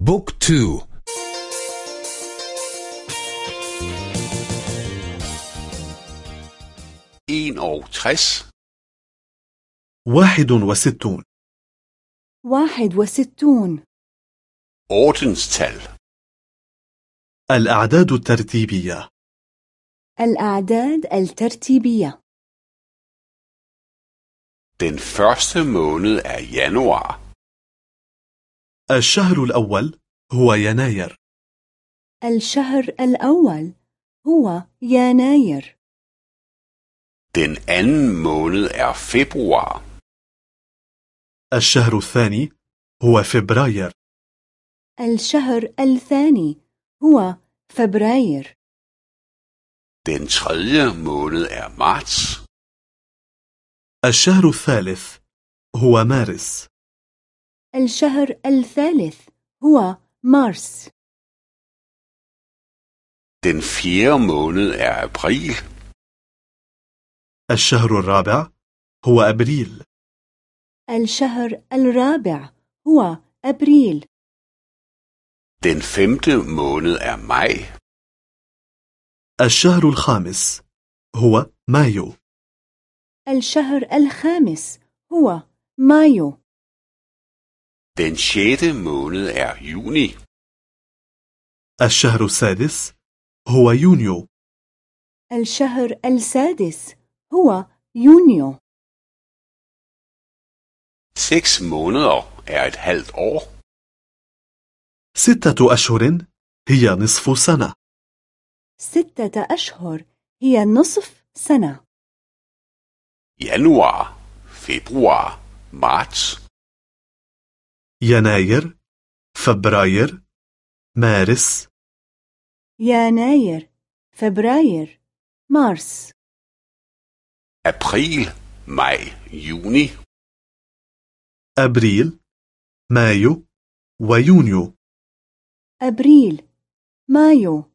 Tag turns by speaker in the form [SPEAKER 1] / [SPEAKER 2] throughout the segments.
[SPEAKER 1] بوك تو.
[SPEAKER 2] إن أو ترس
[SPEAKER 3] واحد وستون.
[SPEAKER 4] واحد وستون.
[SPEAKER 2] Ordenstall.
[SPEAKER 3] الأعداد الترتيبية.
[SPEAKER 4] الأعداد الترتيبية.
[SPEAKER 2] Den første måned er januar.
[SPEAKER 3] الشهر الأول هو يناير.
[SPEAKER 4] الشهر الأول هو يناير.
[SPEAKER 2] Den anden måned er februar.
[SPEAKER 3] الشهر الثاني هو فبراير.
[SPEAKER 4] الشهر الثاني هو فبراير.
[SPEAKER 2] Den tredje måned er marts.
[SPEAKER 3] الشهر الثالث هو مارس.
[SPEAKER 4] الشهر الثالث هو مارس.
[SPEAKER 2] Den fjerde måned er april.
[SPEAKER 3] الشهر الرابع هو أبريل.
[SPEAKER 4] الشهر الرابع هو أبريل.
[SPEAKER 2] Den femte måned er maj.
[SPEAKER 3] الشهر الخامس هو مايو.
[SPEAKER 4] الشهر الخامس هو مايو.
[SPEAKER 2] Den sjette måned er juni.
[SPEAKER 3] الشهر السادس هو يونيو
[SPEAKER 4] الشهر السادس هو يونيو
[SPEAKER 2] Seks måneder er et halvt år.
[SPEAKER 3] ستة أشهر هي نصف سنة
[SPEAKER 4] ستة أشهر هي نصف سنة
[SPEAKER 2] Januar, februar, marts.
[SPEAKER 3] يناير فبراير مارس.
[SPEAKER 4] يناير فبراير مارس.
[SPEAKER 2] April, maj, juni.
[SPEAKER 3] أبريل مايو ويونيو.
[SPEAKER 4] أبريل مايو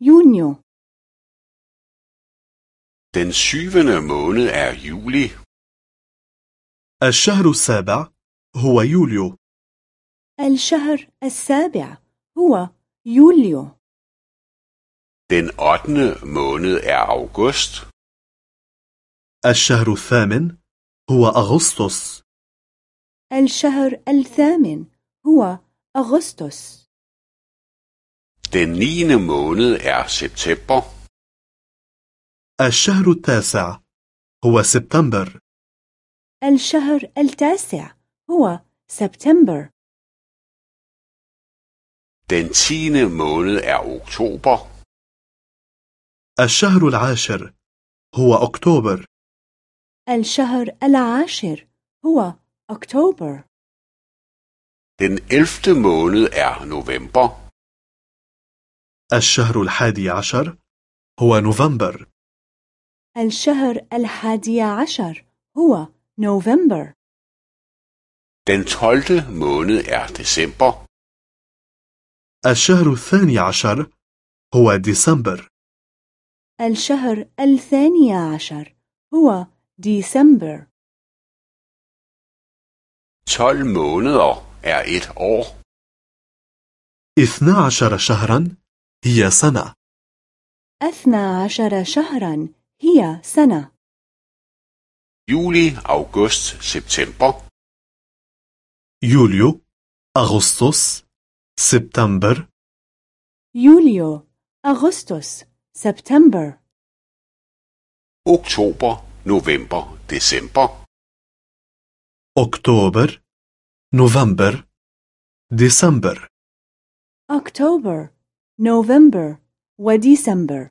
[SPEAKER 4] يونيو.
[SPEAKER 2] Den syvende måned er juli.
[SPEAKER 3] الشهر السابع هو يوليو.
[SPEAKER 4] الشهر السابع هو يوليو.
[SPEAKER 2] Den ottende måned er august.
[SPEAKER 3] الشهر الثامن هو أغسطس.
[SPEAKER 4] الشهر الثامن هو أغسطس.
[SPEAKER 2] Den niende måned er september.
[SPEAKER 3] الشهر التاسع هو سبتمبر.
[SPEAKER 4] الشهر التاسع هو سبتمبر.
[SPEAKER 2] Den tiende måned er oktober.
[SPEAKER 3] الشهر العاشر هو أكتوبر
[SPEAKER 4] الشهر العاشر هو أكتوبر
[SPEAKER 2] Den ellevte måned er november.
[SPEAKER 3] الشهر الحادي عشر هو نوفمبر
[SPEAKER 4] الشهر الحادي عشر هو نوفمبر
[SPEAKER 2] Den tolvte måned er december.
[SPEAKER 3] الشهر الثاني عشر هو ديسمبر
[SPEAKER 4] الشهر الثاني عشر هو ديسمبر
[SPEAKER 2] 12 måneder er et år.
[SPEAKER 3] اثنا عشر شهرا هي سنة
[SPEAKER 4] أثنى عشر شهرا هي سنة
[SPEAKER 2] Juli, august, september.
[SPEAKER 3] يوليو أغسطس سبتمبر.
[SPEAKER 4] يوليو أغسطس سبتمبر.
[SPEAKER 2] Oktober, november, december.
[SPEAKER 3] أكتوبر نوفمبر ديسمبر
[SPEAKER 4] أكتوبر نوفمبر وديسمبر